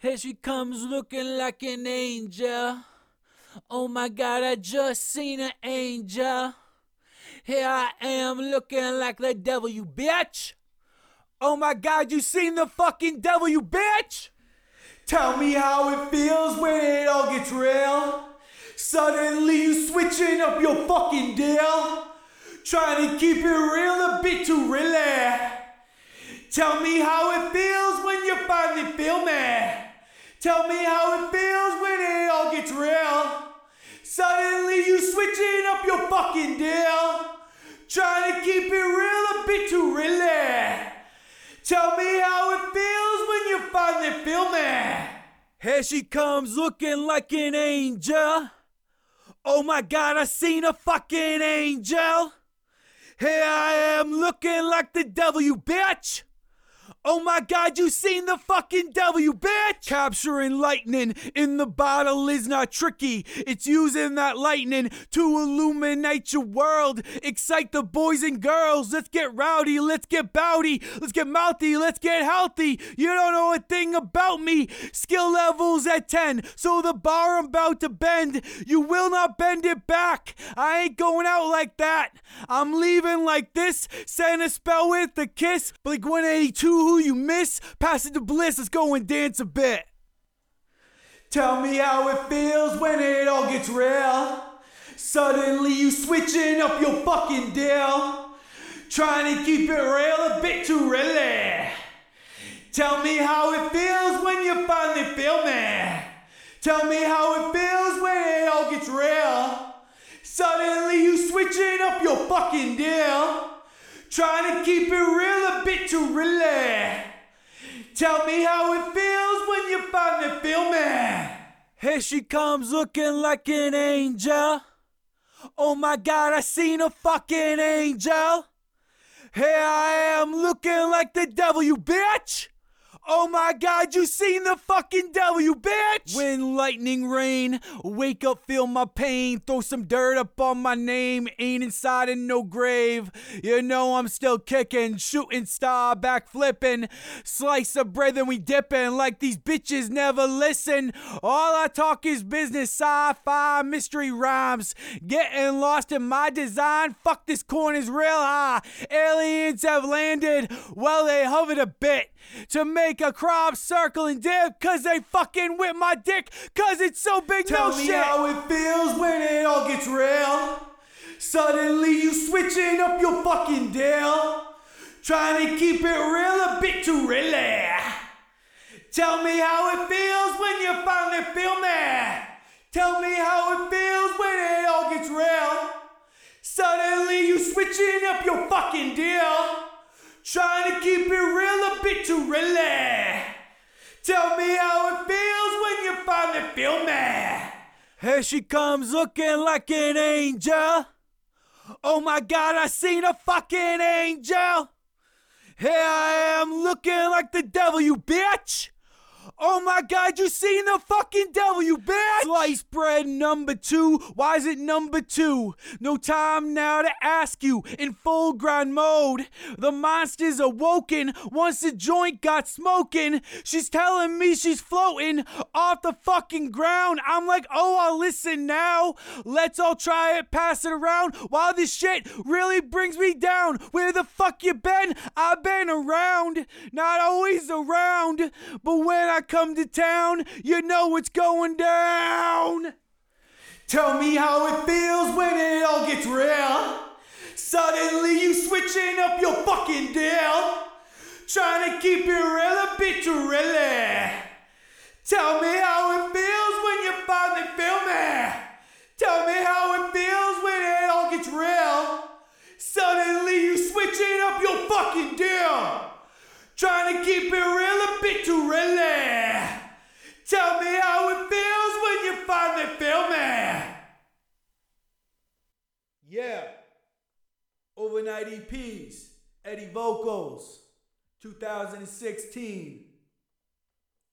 Here she comes looking like an angel. Oh my god, I just seen an angel. Here I am looking like the devil, you bitch. Oh my god, you seen the fucking devil, you bitch. Tell me how it feels when it all gets real. Suddenly you switching up your fucking deal. Trying to keep it real a bit too real. Tell me how it feels when you finally feel me. Tell me how it feels when it all gets real. Suddenly you switching up your fucking deal. Trying to keep it real a bit too really. Tell me how it feels when you finally feel me. Here she comes looking like an angel. Oh my god, I seen a fucking angel. Here I am looking like the devil, you bitch. Oh my god, you seen the fucking you bitch! Capturing lightning in the bottle is not tricky. It's using that lightning to illuminate your world. Excite the boys and girls. Let's get rowdy, let's get bowdy, let's get mouthy, let's get healthy. You don't know a thing about me. Skill levels at 10, so the bar I'm about to bend, you will not bend it back. I ain't going out like that. I'm leaving like this. Send a spell with a kiss. Blink 182 who you miss. Pass it to Bliss. Let's go and dance a bit. Tell me how it feels when it all gets real. Suddenly you switching up your fucking deal. Trying to keep it real a bit too really. Tell me how it feels when you finally feel me. Tell me how it feels when it all gets real. Suddenly you switching up your fucking deal. Trying to keep it real a bit too really. Tell me how it feels when you finally feel me. Here she comes looking like an angel. Oh my god, I seen a fucking angel. Here I am looking like the devil, you bitch. Oh my god, you seen the fucking you bitch! When lightning rain, wake up, feel my pain, throw some dirt up on my name, ain't inside in no grave. You know I'm still kicking, shooting star, back flipping, slice of bread and we dipping like these bitches never listen. All I talk is business, sci-fi, mystery rhymes, getting lost in my design. Fuck this corn is real high. Aliens have landed, well they hovered a bit to make a crop circle and dip cause they fucking whip my dick cause it's so big Tell no me shit how it feels when it all gets real. Suddenly you switching up your fucking deal. Trying to keep it real a bit too really. Tell me how it feels when you finally feel me. Tell me how it feels when it all gets real. Suddenly you switching up your fucking deal. Trying to keep it real a bit too really. Eh? Tell me how it feels when you finally feel me. Here she comes looking like an angel. Oh my god, I seen a fucking angel. Here I am looking like the devil, you bitch. Oh my god, you seen the fucking devil, you bitch! Slice bread number two. Why is it number two? No time now to ask you. In full grind mode, the monster's awoken once the joint got smoking. She's telling me she's floating off the fucking ground. I'm like, oh, I'll listen now. Let's all try it, pass it around. While this shit really brings me down. Where the fuck you been? I've been around, not always around, but when I come to town, you know what's going down. Tell me how it feels when it all gets real. Suddenly you switching up your fucking deal. Trying to keep it real a bit really. Tell me how it feels when you finally feel me. Tell me how it feels when it all gets real. Suddenly you switching up your fucking deal. Trying to keep it real a bit. Tell me how it feels when you finally feel me. Yeah. Overnight EPs, Eddie Vocals, 2016.